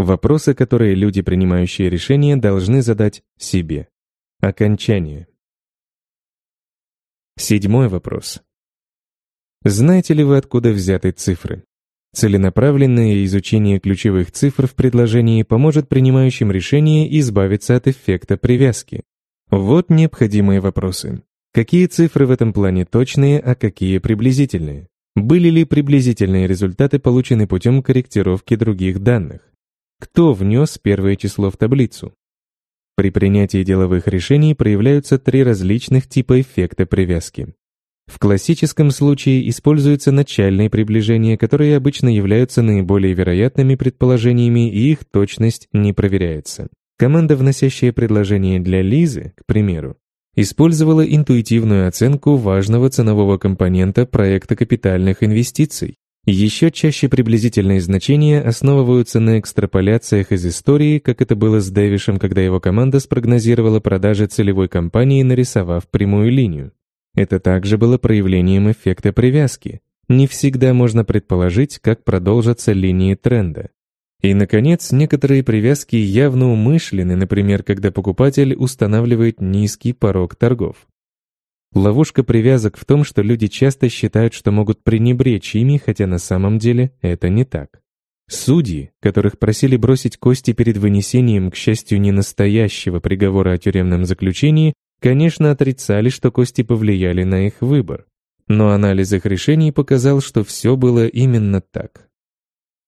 Вопросы, которые люди, принимающие решения, должны задать себе. Окончание. Седьмой вопрос. Знаете ли вы, откуда взяты цифры? Целенаправленное изучение ключевых цифр в предложении поможет принимающим решение избавиться от эффекта привязки. Вот необходимые вопросы. Какие цифры в этом плане точные, а какие приблизительные? Были ли приблизительные результаты получены путем корректировки других данных? кто внес первое число в таблицу. При принятии деловых решений проявляются три различных типа эффекта привязки. В классическом случае используются начальные приближения, которые обычно являются наиболее вероятными предположениями, и их точность не проверяется. Команда, вносящая предложение для Лизы, к примеру, использовала интуитивную оценку важного ценового компонента проекта капитальных инвестиций, еще чаще приблизительные значения основываются на экстраполяциях из истории, как это было с Дэвишем, когда его команда спрогнозировала продажи целевой компании, нарисовав прямую линию. Это также было проявлением эффекта привязки. Не всегда можно предположить, как продолжатся линии тренда. И, наконец, некоторые привязки явно умышлены, например, когда покупатель устанавливает низкий порог торгов. Ловушка привязок в том, что люди часто считают, что могут пренебречь ими, хотя на самом деле это не так. Судьи, которых просили бросить кости перед вынесением, к счастью, не настоящего приговора о тюремном заключении, конечно, отрицали, что кости повлияли на их выбор. Но анализ их решений показал, что все было именно так.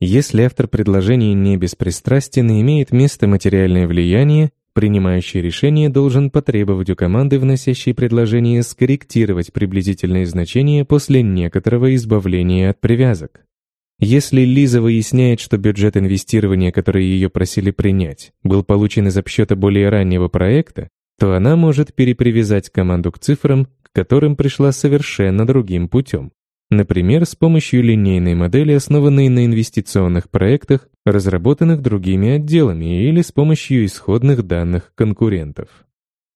Если автор предложения не беспристрастен и имеет место материальное влияние, Принимающий решение должен потребовать у команды, вносящей предложение, скорректировать приблизительные значения после некоторого избавления от привязок. Если Лиза выясняет, что бюджет инвестирования, который ее просили принять, был получен из обсчета более раннего проекта, то она может перепривязать команду к цифрам, к которым пришла совершенно другим путем например, с помощью линейной модели, основанной на инвестиционных проектах, разработанных другими отделами или с помощью исходных данных конкурентов.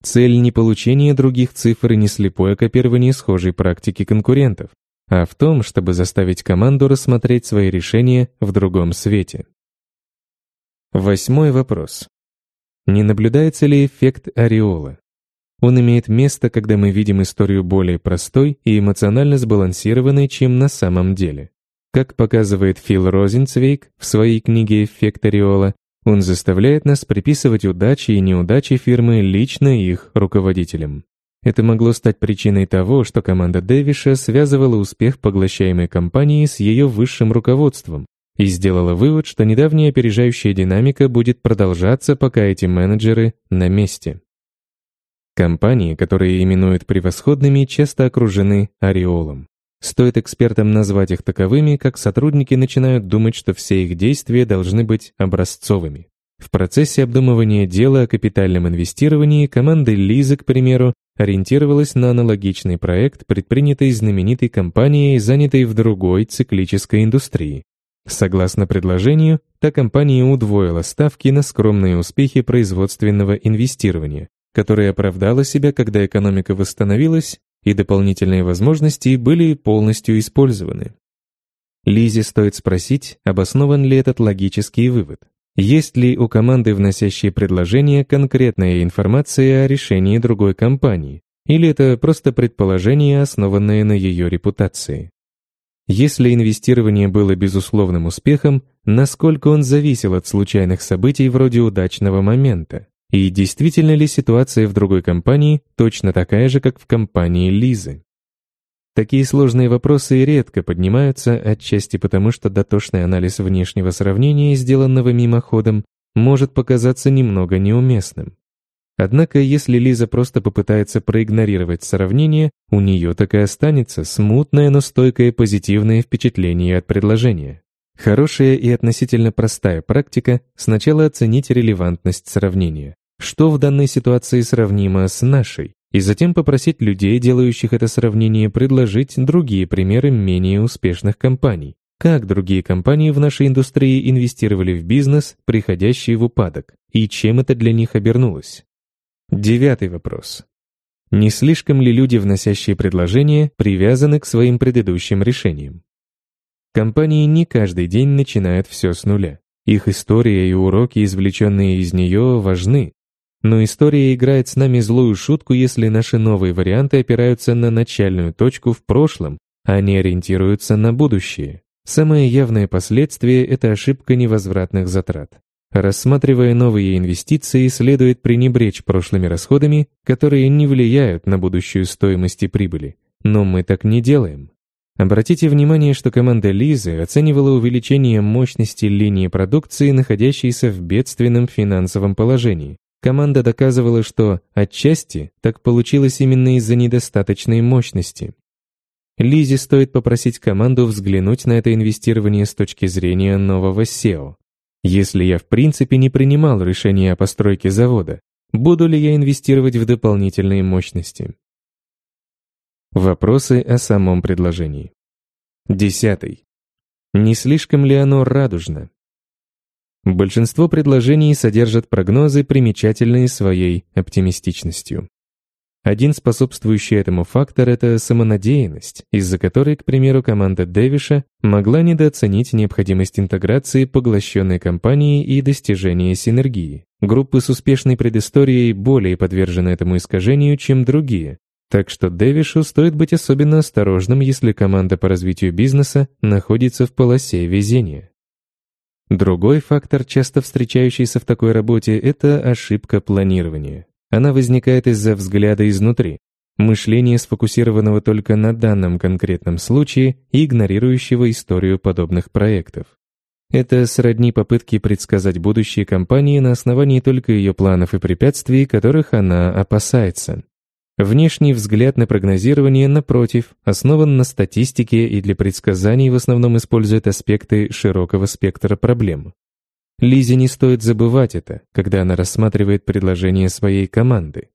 Цель не получения других цифр и не слепое копирование схожей практики конкурентов, а в том, чтобы заставить команду рассмотреть свои решения в другом свете. Восьмой вопрос. Не наблюдается ли эффект ореола? Он имеет место, когда мы видим историю более простой и эмоционально сбалансированной, чем на самом деле. Как показывает Фил Розенцвейк в своей книге «Эффект ореола», он заставляет нас приписывать удачи и неудачи фирмы лично их руководителям. Это могло стать причиной того, что команда Дэвиша связывала успех поглощаемой компании с ее высшим руководством и сделала вывод, что недавняя опережающая динамика будет продолжаться, пока эти менеджеры на месте. Компании, которые именуют превосходными, часто окружены ореолом. Стоит экспертам назвать их таковыми, как сотрудники начинают думать, что все их действия должны быть образцовыми. В процессе обдумывания дела о капитальном инвестировании команда Лизы, к примеру, ориентировалась на аналогичный проект, предпринятый знаменитой компанией, занятой в другой циклической индустрии. Согласно предложению, та компания удвоила ставки на скромные успехи производственного инвестирования, которое оправдала себя, когда экономика восстановилась и дополнительные возможности были полностью использованы. Лизе стоит спросить, обоснован ли этот логический вывод. Есть ли у команды, вносящей предложение, конкретная информация о решении другой компании, или это просто предположение, основанное на ее репутации? Если инвестирование было безусловным успехом, насколько он зависел от случайных событий вроде удачного момента? И действительно ли ситуация в другой компании точно такая же, как в компании Лизы? Такие сложные вопросы редко поднимаются, отчасти потому, что дотошный анализ внешнего сравнения, сделанного мимоходом, может показаться немного неуместным. Однако, если Лиза просто попытается проигнорировать сравнение, у нее так и останется смутное, но стойкое позитивное впечатление от предложения. Хорошая и относительно простая практика – сначала оценить релевантность сравнения что в данной ситуации сравнимо с нашей, и затем попросить людей, делающих это сравнение, предложить другие примеры менее успешных компаний. Как другие компании в нашей индустрии инвестировали в бизнес, приходящий в упадок, и чем это для них обернулось? Девятый вопрос. Не слишком ли люди, вносящие предложения, привязаны к своим предыдущим решениям? Компании не каждый день начинают все с нуля. Их история и уроки, извлеченные из нее, важны, но история играет с нами злую шутку, если наши новые варианты опираются на начальную точку в прошлом, а не ориентируются на будущее. Самое явное последствие – это ошибка невозвратных затрат. Рассматривая новые инвестиции, следует пренебречь прошлыми расходами, которые не влияют на будущую стоимость и прибыли. Но мы так не делаем. Обратите внимание, что команда Лизы оценивала увеличение мощности линии продукции, находящейся в бедственном финансовом положении, Команда доказывала, что отчасти так получилось именно из-за недостаточной мощности. Лизе стоит попросить команду взглянуть на это инвестирование с точки зрения нового SEO. Если я в принципе не принимал решение о постройке завода, буду ли я инвестировать в дополнительные мощности? Вопросы о самом предложении. Десятый. Не слишком ли оно радужно? Большинство предложений содержат прогнозы, примечательные своей оптимистичностью. Один способствующий этому фактор — это самонадеянность, из-за которой, к примеру, команда Дэвиша могла недооценить необходимость интеграции поглощенной компании и достижения синергии. Группы с успешной предысторией более подвержены этому искажению, чем другие, так что Дэвишу стоит быть особенно осторожным, если команда по развитию бизнеса находится в полосе везения. Другой фактор часто встречающийся в такой работе – это ошибка планирования. Она возникает из-за взгляда изнутри, мышления, сфокусированного только на данном конкретном случае и игнорирующего историю подобных проектов. Это сродни попытки предсказать будущее компании на основании только ее планов и препятствий, которых она опасается. Внешний взгляд на прогнозирование, напротив, основан на статистике и для предсказаний в основном использует аспекты широкого спектра проблем. Лизе не стоит забывать это, когда она рассматривает предложение своей команды.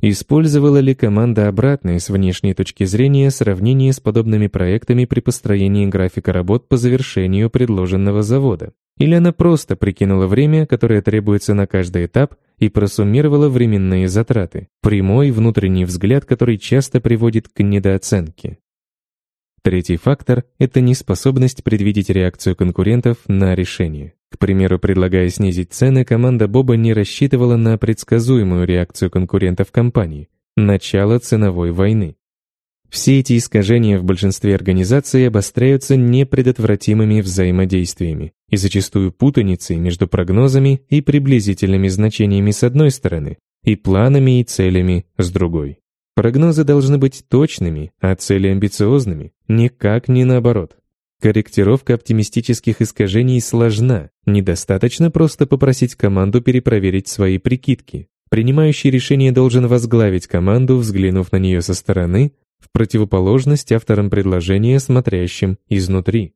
Использовала ли команда обратное с внешней точки зрения сравнение с подобными проектами при построении графика работ по завершению предложенного завода? Или она просто прикинула время, которое требуется на каждый этап, и просуммировала временные затраты, прямой внутренний взгляд, который часто приводит к недооценке. Третий фактор – это неспособность предвидеть реакцию конкурентов на решение. К примеру, предлагая снизить цены, команда Боба не рассчитывала на предсказуемую реакцию конкурентов компании – начало ценовой войны. Все эти искажения в большинстве организаций обостряются непредотвратимыми взаимодействиями и зачастую путаницей между прогнозами и приблизительными значениями с одной стороны и планами и целями с другой. Прогнозы должны быть точными, а цели амбициозными, никак не наоборот. Корректировка оптимистических искажений сложна, недостаточно просто попросить команду перепроверить свои прикидки. Принимающий решение должен возглавить команду, взглянув на нее со стороны, в противоположность авторам предложения, смотрящим изнутри.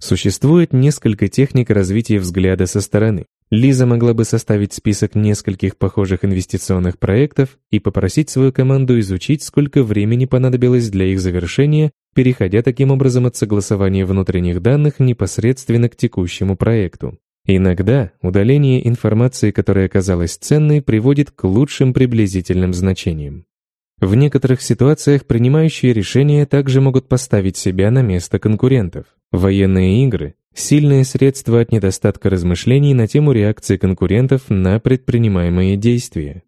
Существует несколько техник развития взгляда со стороны. Лиза могла бы составить список нескольких похожих инвестиционных проектов и попросить свою команду изучить, сколько времени понадобилось для их завершения, переходя таким образом от согласования внутренних данных непосредственно к текущему проекту. Иногда удаление информации, которая оказалась ценной, приводит к лучшим приблизительным значениям. В некоторых ситуациях принимающие решения также могут поставить себя на место конкурентов. Военные игры – сильное средство от недостатка размышлений на тему реакции конкурентов на предпринимаемые действия.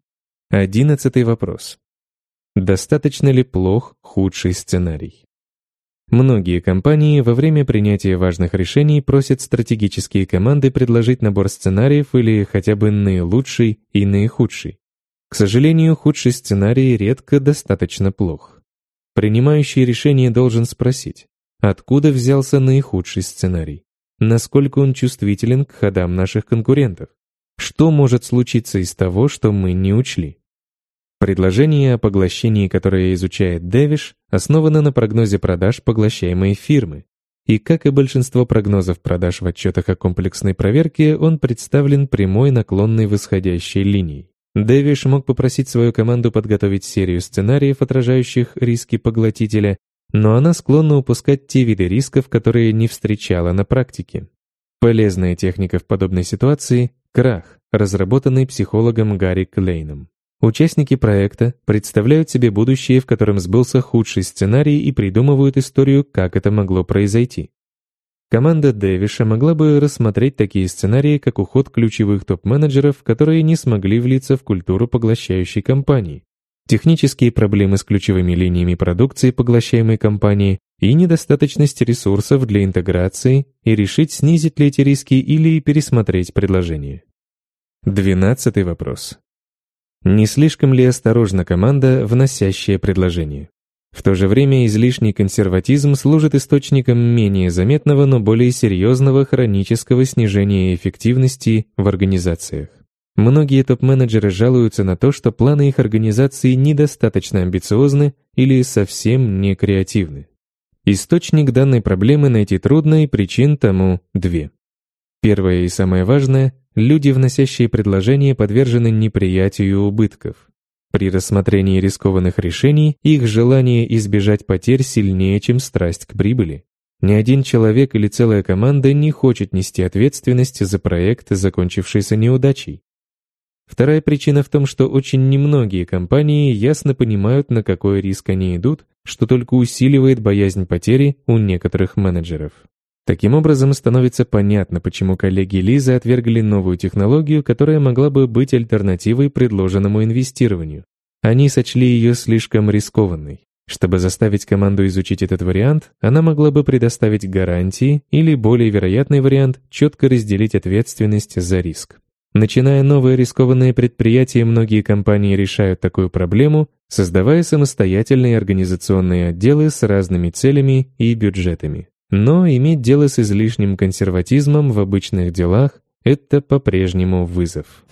Одиннадцатый вопрос. Достаточно ли плох худший сценарий? Многие компании во время принятия важных решений просят стратегические команды предложить набор сценариев или хотя бы наилучший и наихудший. К сожалению, худший сценарий редко достаточно плох. Принимающий решение должен спросить, откуда взялся наихудший сценарий, насколько он чувствителен к ходам наших конкурентов, что может случиться из того, что мы не учли. Предложение о поглощении, которое изучает Дэвиш, основано на прогнозе продаж поглощаемой фирмы, и, как и большинство прогнозов продаж в отчетах о комплексной проверке, он представлен прямой наклонной восходящей линией. Дэвиш мог попросить свою команду подготовить серию сценариев, отражающих риски поглотителя, но она склонна упускать те виды рисков, которые не встречала на практике. Полезная техника в подобной ситуации — крах, разработанный психологом Гарри Клейном. Участники проекта представляют себе будущее, в котором сбылся худший сценарий и придумывают историю, как это могло произойти. Команда Дэвиша могла бы рассмотреть такие сценарии, как уход ключевых топ-менеджеров, которые не смогли влиться в культуру поглощающей компании, технические проблемы с ключевыми линиями продукции поглощаемой компании и недостаточность ресурсов для интеграции и решить, снизить ли эти риски или пересмотреть предложение. Двенадцатый вопрос. Не слишком ли осторожна команда, вносящая предложение? В то же время излишний консерватизм служит источником менее заметного, но более серьезного хронического снижения эффективности в организациях. Многие топ-менеджеры жалуются на то, что планы их организации недостаточно амбициозны или совсем не креативны. Источник данной проблемы найти трудно, и причин тому две. Первое и самое важное – люди, вносящие предложения, подвержены неприятию убытков. При рассмотрении рискованных решений их желание избежать потерь сильнее, чем страсть к прибыли. Ни один человек или целая команда не хочет нести ответственность за проект, закончившийся неудачей. Вторая причина в том, что очень немногие компании ясно понимают, на какой риск они идут, что только усиливает боязнь потери у некоторых менеджеров. Таким образом, становится понятно, почему коллеги Лизы отвергли новую технологию, которая могла бы быть альтернативой предложенному инвестированию. Они сочли ее слишком рискованной. Чтобы заставить команду изучить этот вариант, она могла бы предоставить гарантии или, более вероятный вариант, четко разделить ответственность за риск. Начиная новые рискованные предприятия, многие компании решают такую проблему, создавая самостоятельные организационные отделы с разными целями и бюджетами. Но иметь дело с излишним консерватизмом в обычных делах – это по-прежнему вызов.